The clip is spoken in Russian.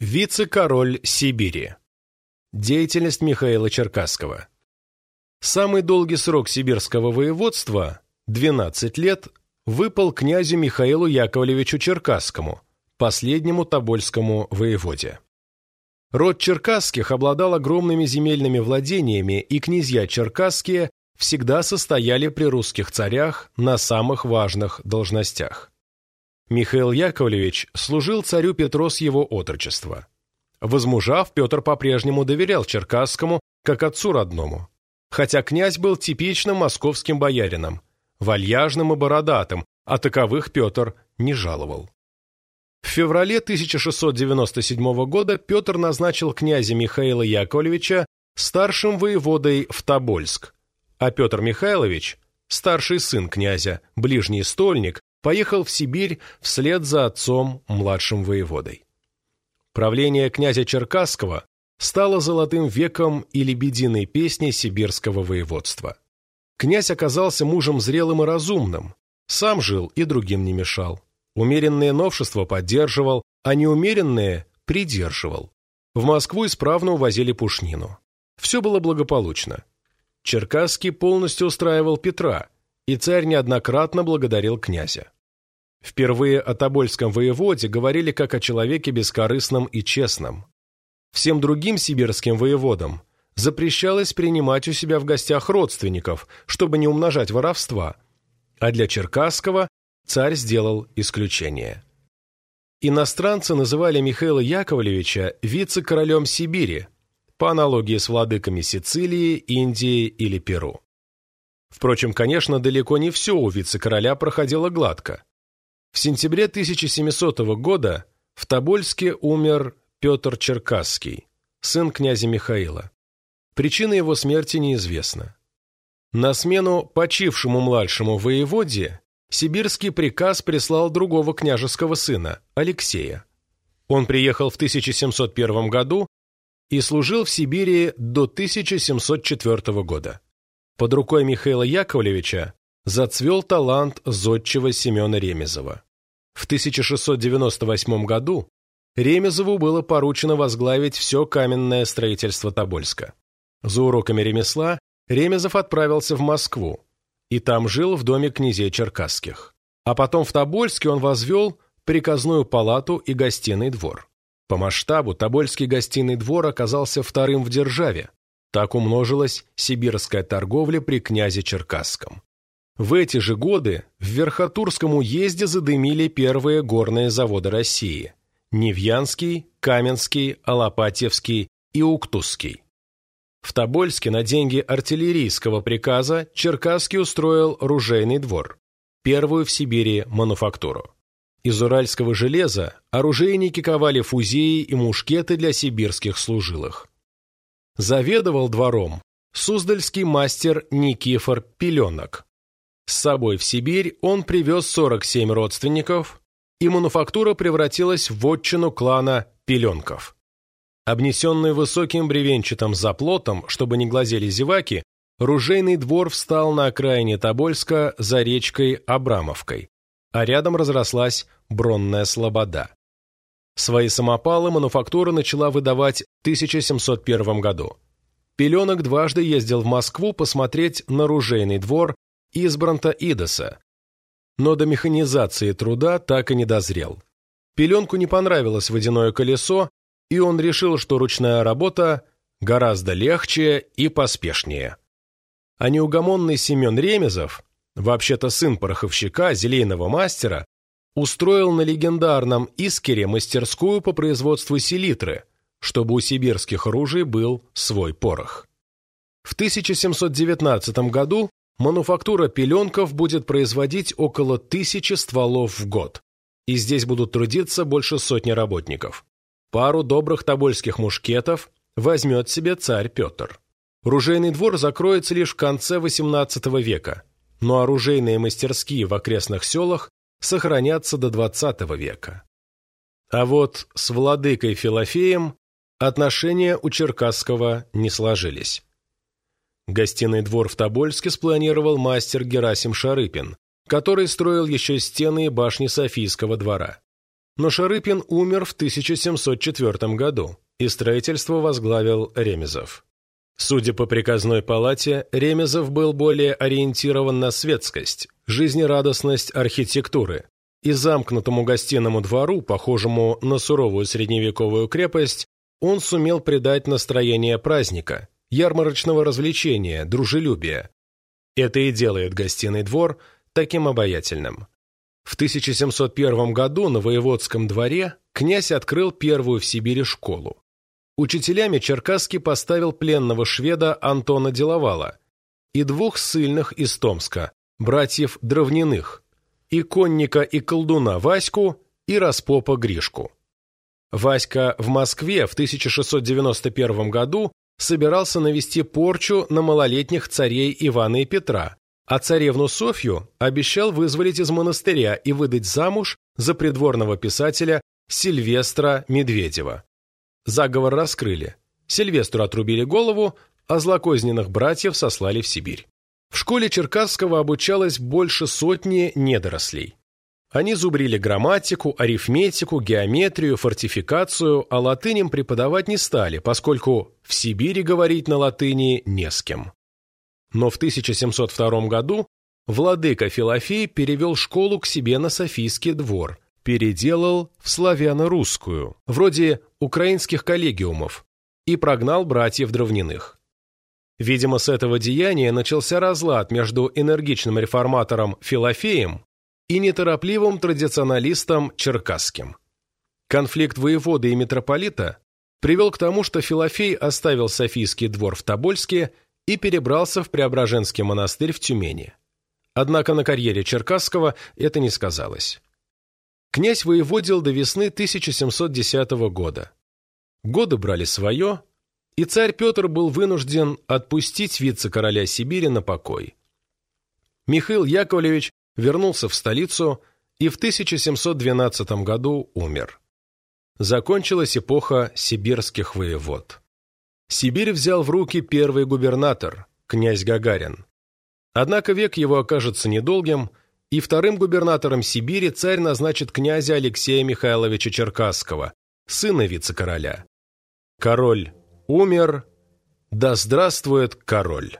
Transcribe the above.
Вице-король Сибири. Деятельность Михаила Черкасского. Самый долгий срок сибирского воеводства, 12 лет, выпал князю Михаилу Яковлевичу Черкасскому, последнему тобольскому воеводе. Род Черкасских обладал огромными земельными владениями, и князья Черкасские всегда состояли при русских царях на самых важных должностях. Михаил Яковлевич служил царю Петру с его отрочества. Возмужав, Петр по-прежнему доверял Черкасскому, как отцу родному. Хотя князь был типичным московским боярином, вальяжным и бородатым, а таковых Петр не жаловал. В феврале 1697 года Петр назначил князя Михаила Яковлевича старшим воеводой в Тобольск, а Петр Михайлович, старший сын князя, ближний стольник, поехал в Сибирь вслед за отцом, младшим воеводой. Правление князя Черкасского стало золотым веком и лебединой песни сибирского воеводства. Князь оказался мужем зрелым и разумным, сам жил и другим не мешал. Умеренные новшества поддерживал, а неумеренные придерживал. В Москву исправно увозили пушнину. Все было благополучно. Черкасский полностью устраивал Петра – и царь неоднократно благодарил князя. Впервые о Тобольском воеводе говорили как о человеке бескорыстном и честном. Всем другим сибирским воеводам запрещалось принимать у себя в гостях родственников, чтобы не умножать воровства, а для Черкасского царь сделал исключение. Иностранцы называли Михаила Яковлевича вице-королем Сибири, по аналогии с владыками Сицилии, Индии или Перу. Впрочем, конечно, далеко не все у вице-короля проходило гладко. В сентябре 1700 года в Тобольске умер Петр Черкасский, сын князя Михаила. Причина его смерти неизвестна. На смену почившему младшему воеводе сибирский приказ прислал другого княжеского сына, Алексея. Он приехал в 1701 году и служил в Сибири до 1704 года. Под рукой Михаила Яковлевича зацвел талант зодчего Семена Ремезова. В 1698 году Ремезову было поручено возглавить все каменное строительство Тобольска. За уроками ремесла Ремезов отправился в Москву и там жил в доме князей Черкасских. А потом в Тобольске он возвел приказную палату и гостиный двор. По масштабу Тобольский гостиный двор оказался вторым в державе, так умножилась сибирская торговля при князе Черкасском. В эти же годы в Верхотурском уезде задымили первые горные заводы России – Невьянский, Каменский, Алапатьевский и Уктусский. В Тобольске на деньги артиллерийского приказа Черкасский устроил ружейный двор, первую в Сибири мануфактуру. Из уральского железа оружейники ковали фузеи и мушкеты для сибирских служилых заведовал двором суздальский мастер Никифор Пеленок. С собой в Сибирь он привез 47 родственников, и мануфактура превратилась в отчину клана Пеленков. Обнесенный высоким бревенчатым заплотом, чтобы не глазели зеваки, ружейный двор встал на окраине Тобольска за речкой Абрамовкой, а рядом разрослась Бронная Слобода. Свои самопалы мануфактура начала выдавать в 1701 году. Пеленок дважды ездил в Москву посмотреть на ружейный двор Избранта Идоса, но до механизации труда так и не дозрел. Пеленку не понравилось водяное колесо, и он решил, что ручная работа гораздо легче и поспешнее. А неугомонный Семен Ремезов, вообще-то сын пороховщика, зелейного мастера, устроил на легендарном Искере мастерскую по производству селитры, чтобы у сибирских оружий был свой порох. В 1719 году мануфактура пеленков будет производить около тысячи стволов в год, и здесь будут трудиться больше сотни работников. Пару добрых тобольских мушкетов возьмет себе царь Петр. Ружейный двор закроется лишь в конце XVIII века, но оружейные мастерские в окрестных селах сохранятся до XX века. А вот с владыкой Филофеем отношения у Черкасского не сложились. Гостиный двор в Тобольске спланировал мастер Герасим Шарыпин, который строил еще стены и башни Софийского двора. но Шарыпин умер в 1704 году, и строительство возглавил Ремезов. Судя по приказной палате, Ремезов был более ориентирован на светскость, жизнерадостность архитектуры, и замкнутому гостиному двору, похожему на суровую средневековую крепость, он сумел придать настроение праздника, ярмарочного развлечения, дружелюбия. Это и делает гостиный двор таким обаятельным. В 1701 году на воеводском дворе князь открыл первую в Сибири школу. Учителями Черкасский поставил пленного шведа Антона Деловала и двух ссыльных из Томска, братьев Дровниных, и конника и колдуна Ваську, и распопа Гришку. Васька в Москве в 1691 году собирался навести порчу на малолетних царей Ивана и Петра, а царевну Софью обещал вызволить из монастыря и выдать замуж за придворного писателя Сильвестра Медведева. Заговор раскрыли. Сильвестру отрубили голову, а злокозненных братьев сослали в Сибирь. В школе Черкасского обучалось больше сотни недорослей. Они зубрили грамматику, арифметику, геометрию, фортификацию, а латыням преподавать не стали, поскольку в Сибири говорить на латыни не с кем. Но в 1702 году владыка Филофей перевел школу к себе на Софийский двор, переделал в славяно-русскую, вроде украинских коллегиумов, и прогнал братьев Дровниных. Видимо, с этого деяния начался разлад между энергичным реформатором Филофеем и неторопливым традиционалистом Черкасским. Конфликт воеводы и митрополита привел к тому, что Филофей оставил Софийский двор в Тобольске и перебрался в Преображенский монастырь в Тюмени. Однако на карьере Черкасского это не сказалось. Князь воеводил до весны 1710 года. Годы брали свое, и царь Петр был вынужден отпустить вице-короля Сибири на покой. Михаил Яковлевич вернулся в столицу и в 1712 году умер. Закончилась эпоха сибирских воевод. Сибирь взял в руки первый губернатор, князь Гагарин. Однако век его окажется недолгим, и вторым губернатором Сибири царь назначит князя Алексея Михайловича Черкасского, сына вице-короля. Король умер, да здравствует король!